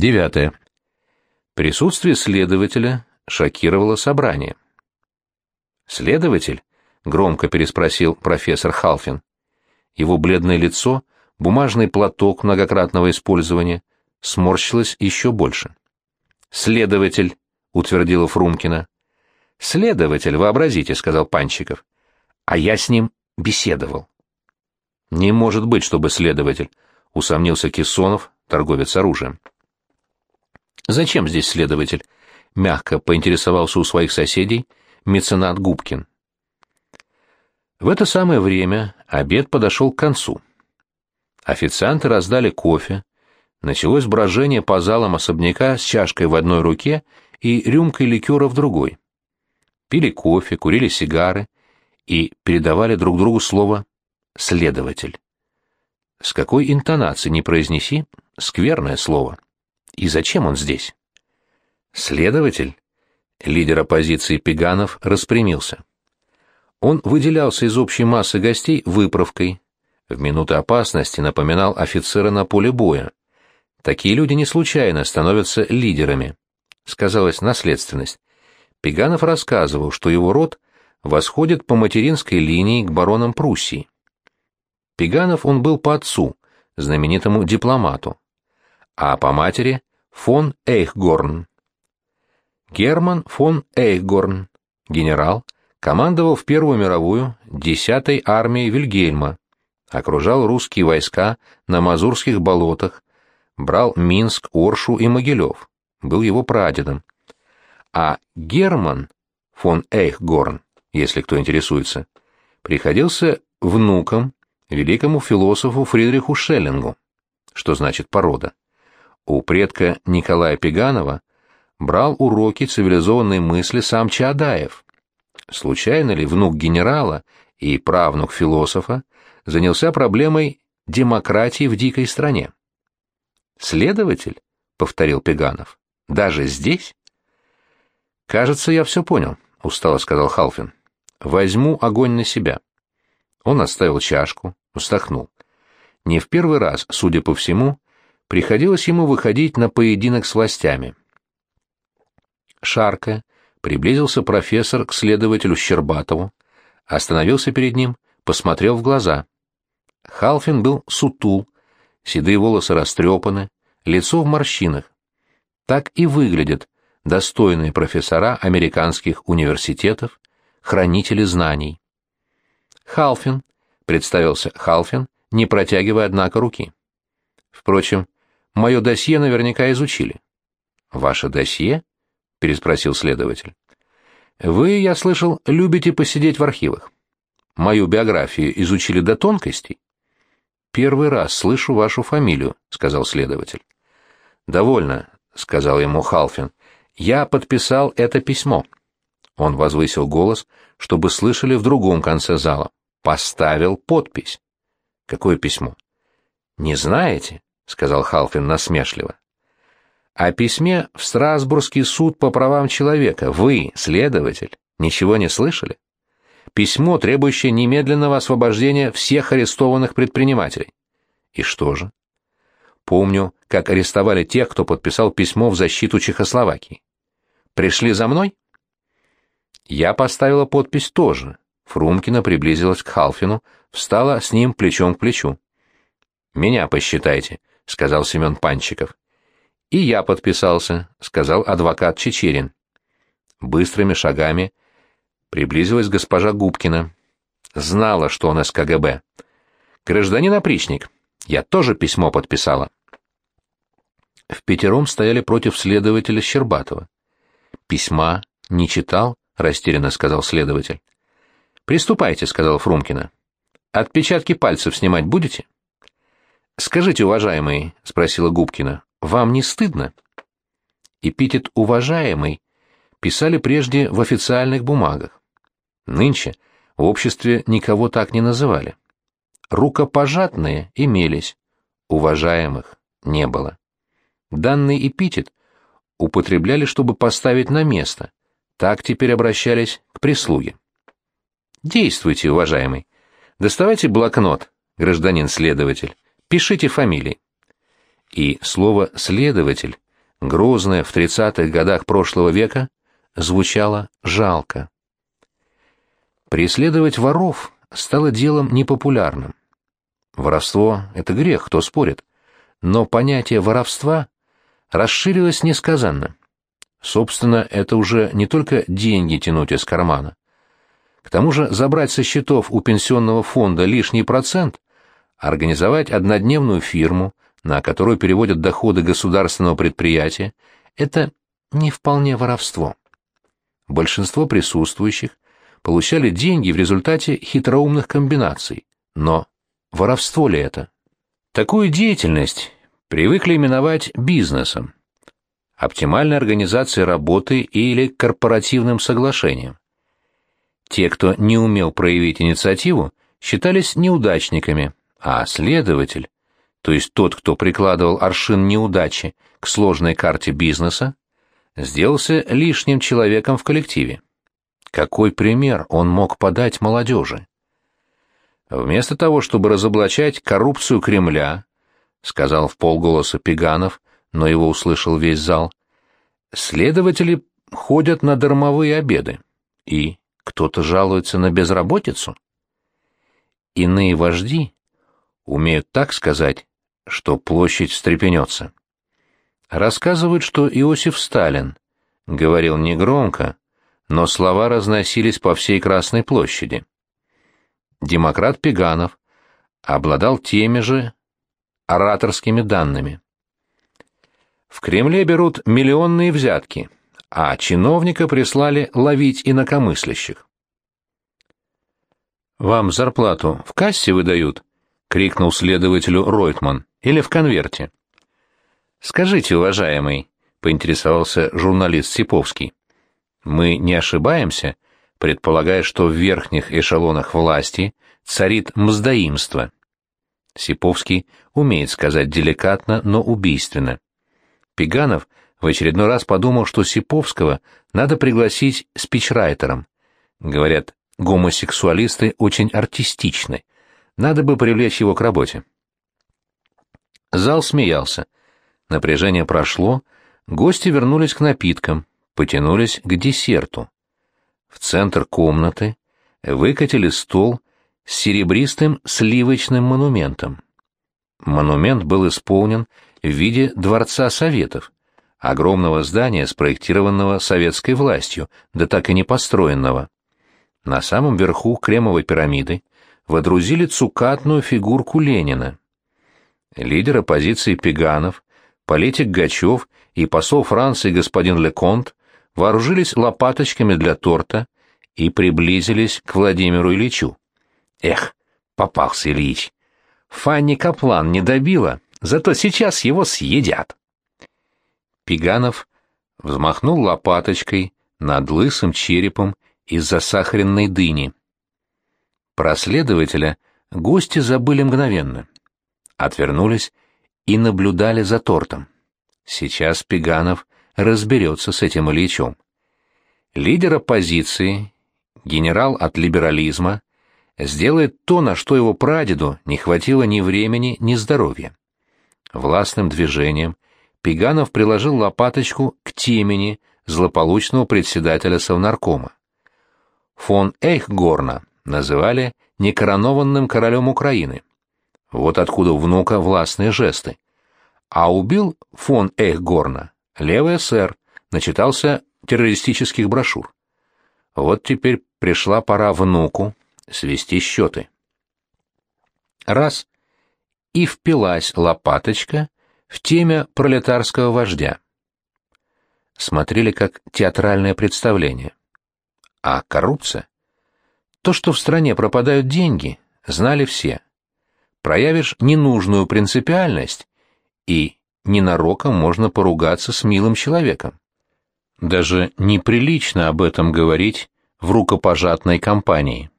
Девятое. Присутствие следователя шокировало собрание. «Следователь?» — громко переспросил профессор Халфин. Его бледное лицо, бумажный платок многократного использования, сморщилось еще больше. «Следователь», — утвердила Фрумкина. «Следователь, вообразите», — сказал Панчиков. «А я с ним беседовал». «Не может быть, чтобы следователь», — усомнился Кессонов, торговец оружием. «Зачем здесь следователь?» — мягко поинтересовался у своих соседей меценат Губкин. В это самое время обед подошел к концу. Официанты раздали кофе, началось брожение по залам особняка с чашкой в одной руке и рюмкой ликера в другой. Пили кофе, курили сигары и передавали друг другу слово «следователь». С какой интонацией не произнеси, скверное слово. И зачем он здесь? Следователь? Лидер оппозиции Пеганов распрямился. Он выделялся из общей массы гостей выправкой. В минуты опасности напоминал офицера на поле боя. Такие люди не случайно становятся лидерами. Сказалась наследственность. Пеганов рассказывал, что его род восходит по материнской линии к баронам Пруссии. Пеганов он был по отцу, знаменитому дипломату а по матери фон Эйхгорн. Герман фон Эйхгорн, генерал, командовал в Первую мировую 10-й армией Вильгельма, окружал русские войска на Мазурских болотах, брал Минск, Оршу и Могилев, был его прадедом. А Герман фон Эйхгорн, если кто интересуется, приходился внуком великому философу Фридриху Шеллингу, что значит порода у предка Николая Пеганова брал уроки цивилизованной мысли сам Чаадаев. Случайно ли внук генерала и правнук философа занялся проблемой демократии в дикой стране? «Следователь?» — повторил Пеганов. «Даже здесь?» «Кажется, я все понял», — устало сказал Халфин. «Возьму огонь на себя». Он оставил чашку, вздохнул. Не в первый раз, судя по всему, приходилось ему выходить на поединок с властями. Шарко приблизился профессор к следователю Щербатову, остановился перед ним, посмотрел в глаза. Халфин был сутул, седые волосы растрепаны, лицо в морщинах. Так и выглядят достойные профессора американских университетов, хранители знаний. Халфин, представился Халфин, не протягивая, однако, руки. Впрочем, Мое досье наверняка изучили. Ваше досье? переспросил следователь. Вы, я слышал, любите посидеть в архивах. Мою биографию изучили до тонкостей. Первый раз слышу вашу фамилию, сказал следователь. Довольно, сказал ему Халфин. Я подписал это письмо. Он возвысил голос, чтобы слышали в другом конце зала. Поставил подпись. Какое письмо? Не знаете? Сказал Халфин насмешливо. О письме в Страсбургский суд по правам человека вы, следователь, ничего не слышали? Письмо, требующее немедленного освобождения всех арестованных предпринимателей. И что же? Помню, как арестовали тех, кто подписал письмо в защиту Чехословакии. Пришли за мной? Я поставила подпись тоже. Фрумкина приблизилась к Халфину, встала с ним плечом к плечу. «Меня посчитайте», — сказал Семен Панчиков. «И я подписался», — сказал адвокат Чечерин. Быстрыми шагами приблизилась госпожа Губкина. Знала, что он из КГБ. «Гражданин опричник, я тоже письмо подписала». В пятером стояли против следователя Щербатова. «Письма не читал?» — растерянно сказал следователь. «Приступайте», — сказал Фрумкина. «Отпечатки пальцев снимать будете?» «Скажите, уважаемый», — спросила Губкина, — «вам не стыдно?» Эпитет «уважаемый» писали прежде в официальных бумагах. Нынче в обществе никого так не называли. Рукопожатные имелись, уважаемых не было. Данный эпитет употребляли, чтобы поставить на место, так теперь обращались к прислуге. «Действуйте, уважаемый. Доставайте блокнот, гражданин следователь. Пишите фамилии. И слово «следователь» грозное в 30-х годах прошлого века, звучало жалко. Преследовать воров стало делом непопулярным. Воровство — это грех, кто спорит. Но понятие воровства расширилось несказанно. Собственно, это уже не только деньги тянуть из кармана. К тому же забрать со счетов у пенсионного фонда лишний процент, организовать однодневную фирму, на которую переводят доходы государственного предприятия, это не вполне воровство. Большинство присутствующих получали деньги в результате хитроумных комбинаций, но воровство ли это? Такую деятельность привыкли именовать бизнесом, оптимальной организацией работы или корпоративным соглашением. Те, кто не умел проявить инициативу, считались неудачниками, а следователь, то есть тот, кто прикладывал аршин неудачи к сложной карте бизнеса, сделался лишним человеком в коллективе. Какой пример он мог подать молодежи? Вместо того, чтобы разоблачать коррупцию Кремля, сказал в полголоса Пиганов, но его услышал весь зал, следователи ходят на дармовые обеды и кто-то жалуется на безработицу? Иные вожди умеют так сказать, что площадь встрепенется. Рассказывают, что Иосиф Сталин говорил негромко, но слова разносились по всей Красной площади. Демократ Пеганов обладал теми же ораторскими данными. В Кремле берут миллионные взятки – а чиновника прислали ловить инакомыслящих. «Вам зарплату в кассе выдают?» — крикнул следователю Ройтман. «Или в конверте?» «Скажите, уважаемый», — поинтересовался журналист Сиповский, — «мы не ошибаемся, предполагая, что в верхних эшелонах власти царит мздоимство?» Сиповский умеет сказать деликатно, но убийственно. Пиганов — в очередной раз подумал, что Сиповского надо пригласить спичрайтером. Говорят, гомосексуалисты очень артистичны. Надо бы привлечь его к работе. Зал смеялся. Напряжение прошло, гости вернулись к напиткам, потянулись к десерту. В центр комнаты выкатили стол с серебристым сливочным монументом. Монумент был исполнен в виде Дворца Советов, огромного здания, спроектированного советской властью, да так и не построенного. На самом верху кремовой пирамиды водрузили цукатную фигурку Ленина. Лидер оппозиции Пеганов, политик Гачев и посол Франции господин Леконт вооружились лопаточками для торта и приблизились к Владимиру Ильичу. Эх, попался Ильич. Фанни Каплан не добила, зато сейчас его съедят. Пиганов взмахнул лопаточкой над лысым черепом из засахаренной дыни. Про следователя гости забыли мгновенно. Отвернулись и наблюдали за тортом. Сейчас Пиганов разберется с этим Ильичом. Лидер оппозиции, генерал от либерализма, сделает то, на что его прадеду не хватило ни времени, ни здоровья. Властным движением – Пиганов приложил лопаточку к темени злополучного председателя Совнаркома. Фон Эйхгорна называли некоронованным королем Украины. Вот откуда внука властные жесты. А убил фон Эйхгорна левый эсер, начитался террористических брошюр. Вот теперь пришла пора внуку свести счеты. Раз — и впилась лопаточка в теме пролетарского вождя. Смотрели как театральное представление. А коррупция? То, что в стране пропадают деньги, знали все. Проявишь ненужную принципиальность, и ненароком можно поругаться с милым человеком. Даже неприлично об этом говорить в рукопожатной компании.